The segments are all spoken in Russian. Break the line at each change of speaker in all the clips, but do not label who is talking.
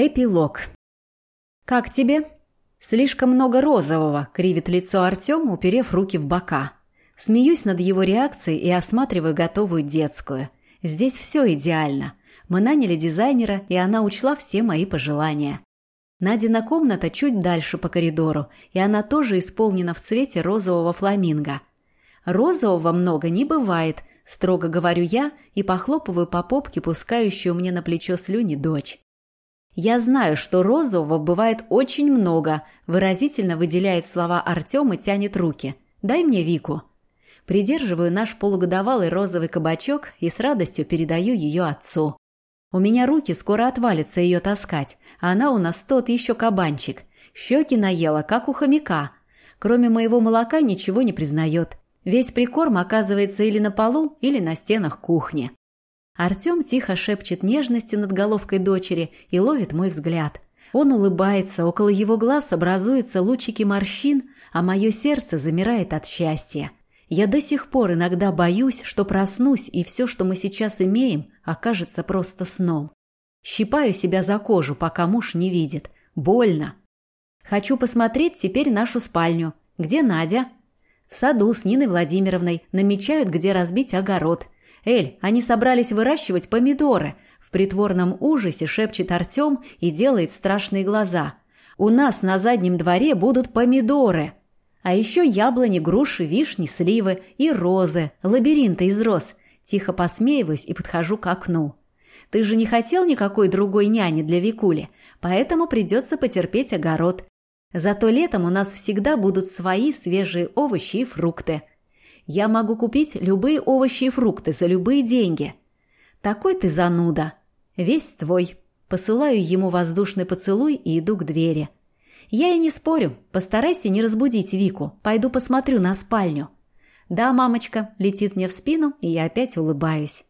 Эпилог. «Как тебе?» «Слишком много розового», — кривит лицо Артем, уперев руки в бока. Смеюсь над его реакцией и осматриваю готовую детскую. Здесь все идеально. Мы наняли дизайнера, и она учла все мои пожелания. Надина комната чуть дальше по коридору, и она тоже исполнена в цвете розового фламинго. Розового много не бывает, строго говорю я и похлопываю по попке, пускающую мне на плечо слюни дочь. «Я знаю, что розового бывает очень много», – выразительно выделяет слова Артем и тянет руки. «Дай мне Вику». Придерживаю наш полугодовалый розовый кабачок и с радостью передаю ее отцу. У меня руки скоро отвалится ее таскать, а она у нас тот еще кабанчик. Щеки наела, как у хомяка. Кроме моего молока ничего не признает. Весь прикорм оказывается или на полу, или на стенах кухни. Артем тихо шепчет нежности над головкой дочери и ловит мой взгляд. Он улыбается, около его глаз образуются лучики морщин, а мое сердце замирает от счастья. Я до сих пор иногда боюсь, что проснусь, и все, что мы сейчас имеем, окажется просто сном. Щипаю себя за кожу, пока муж не видит. Больно. Хочу посмотреть теперь нашу спальню. Где Надя? В саду с Ниной Владимировной намечают, где разбить огород – «Эль, они собрались выращивать помидоры!» В притворном ужасе шепчет Артем и делает страшные глаза. «У нас на заднем дворе будут помидоры!» А еще яблони, груши, вишни, сливы и розы, лабиринты из роз. Тихо посмеиваюсь и подхожу к окну. Ты же не хотел никакой другой няни для Викули, поэтому придется потерпеть огород. Зато летом у нас всегда будут свои свежие овощи и фрукты. Я могу купить любые овощи и фрукты за любые деньги. Такой ты зануда. Весь твой. Посылаю ему воздушный поцелуй и иду к двери. Я и не спорю. Постарайся не разбудить Вику. Пойду посмотрю на спальню. Да, мамочка, летит мне в спину, и я опять улыбаюсь.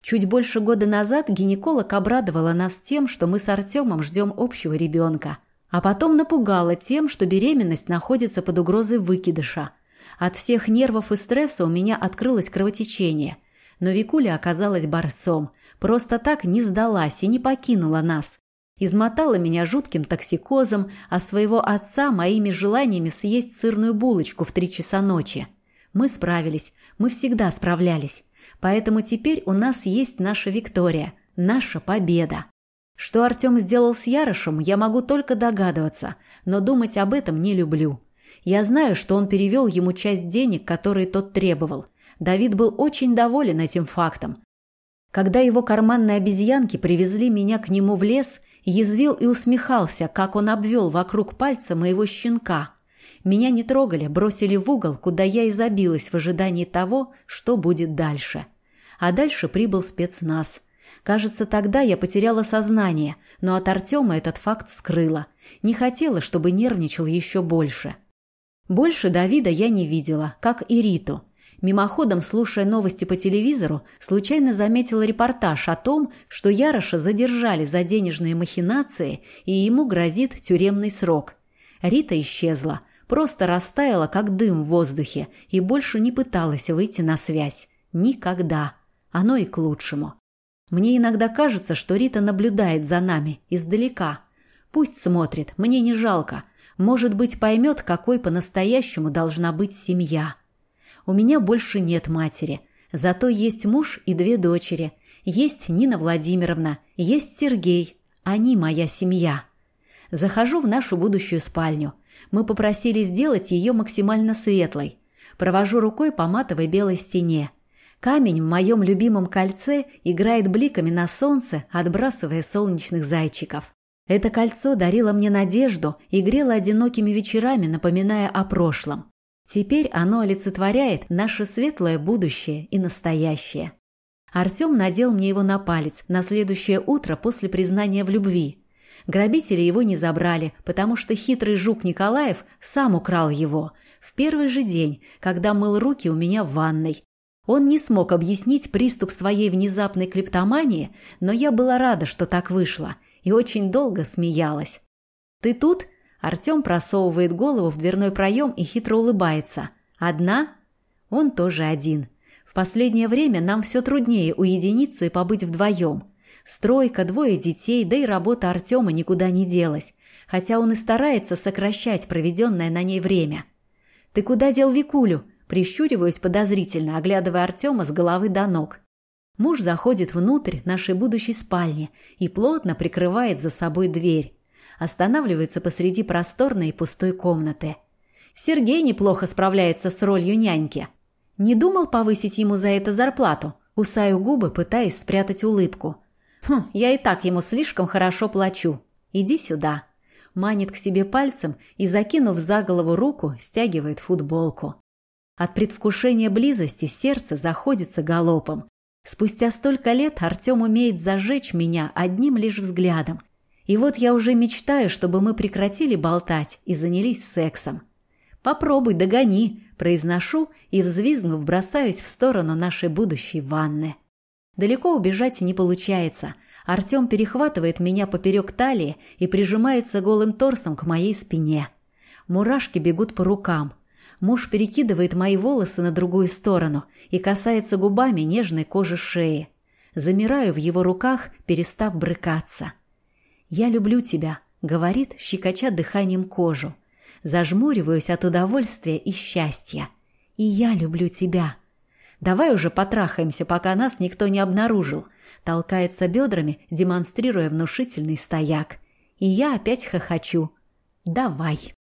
Чуть больше года назад гинеколог обрадовала нас тем, что мы с Артемом ждем общего ребенка, а потом напугала тем, что беременность находится под угрозой выкидыша – от всех нервов и стресса у меня открылось кровотечение. Но Викуля оказалась борцом. Просто так не сдалась и не покинула нас. Измотала меня жутким токсикозом, а своего отца моими желаниями съесть сырную булочку в три часа ночи. Мы справились, мы всегда справлялись. Поэтому теперь у нас есть наша Виктория, наша победа. Что Артем сделал с Ярошем, я могу только догадываться, но думать об этом не люблю. Я знаю, что он перевел ему часть денег, которые тот требовал. Давид был очень доволен этим фактом. Когда его карманные обезьянки привезли меня к нему в лес, язвил и усмехался, как он обвел вокруг пальца моего щенка. Меня не трогали, бросили в угол, куда я и забилась в ожидании того, что будет дальше. А дальше прибыл спецназ. Кажется, тогда я потеряла сознание, но от Артема этот факт скрыла. Не хотела, чтобы нервничал еще больше. Больше Давида я не видела, как и Риту. Мимоходом, слушая новости по телевизору, случайно заметила репортаж о том, что Яроша задержали за денежные махинации и ему грозит тюремный срок. Рита исчезла, просто растаяла, как дым в воздухе, и больше не пыталась выйти на связь. Никогда. Оно и к лучшему. Мне иногда кажется, что Рита наблюдает за нами издалека. Пусть смотрит, мне не жалко – может быть, поймет, какой по-настоящему должна быть семья. У меня больше нет матери, зато есть муж и две дочери. Есть Нина Владимировна, есть Сергей. Они моя семья. Захожу в нашу будущую спальню. Мы попросили сделать ее максимально светлой. Провожу рукой по матовой белой стене. Камень в моем любимом кольце играет бликами на солнце, отбрасывая солнечных зайчиков. Это кольцо дарило мне надежду и грело одинокими вечерами, напоминая о прошлом. Теперь оно олицетворяет наше светлое будущее и настоящее. Артем надел мне его на палец на следующее утро после признания в любви. Грабители его не забрали, потому что хитрый жук Николаев сам украл его в первый же день, когда мыл руки у меня в ванной. Он не смог объяснить приступ своей внезапной клептомании, но я была рада, что так вышло – и очень долго смеялась. «Ты тут?» Артем просовывает голову в дверной проем и хитро улыбается. «Одна?» Он тоже один. В последнее время нам все труднее уединиться и побыть вдвоем. Стройка, двое детей, да и работа Артема никуда не делась, хотя он и старается сокращать проведенное на ней время. «Ты куда дел Викулю?» Прищуриваюсь подозрительно, оглядывая Артема с головы до ног. Муж заходит внутрь нашей будущей спальни и плотно прикрывает за собой дверь. Останавливается посреди просторной и пустой комнаты. Сергей неплохо справляется с ролью няньки. Не думал повысить ему за это зарплату? Кусаю губы, пытаясь спрятать улыбку. Хм, я и так ему слишком хорошо плачу. Иди сюда. Манит к себе пальцем и, закинув за голову руку, стягивает футболку. От предвкушения близости сердце заходится галопом. Спустя столько лет Артем умеет зажечь меня одним лишь взглядом. И вот я уже мечтаю, чтобы мы прекратили болтать и занялись сексом. «Попробуй, догони», – произношу и, взвизгнув, бросаюсь в сторону нашей будущей ванны. Далеко убежать не получается. Артем перехватывает меня поперек талии и прижимается голым торсом к моей спине. Мурашки бегут по рукам – Муж перекидывает мои волосы на другую сторону и касается губами нежной кожи шеи. Замираю в его руках, перестав брыкаться. «Я люблю тебя», — говорит, щекоча дыханием кожу. Зажмуриваюсь от удовольствия и счастья. «И я люблю тебя». «Давай уже потрахаемся, пока нас никто не обнаружил», толкается бедрами, демонстрируя внушительный стояк. И я опять хохочу. «Давай».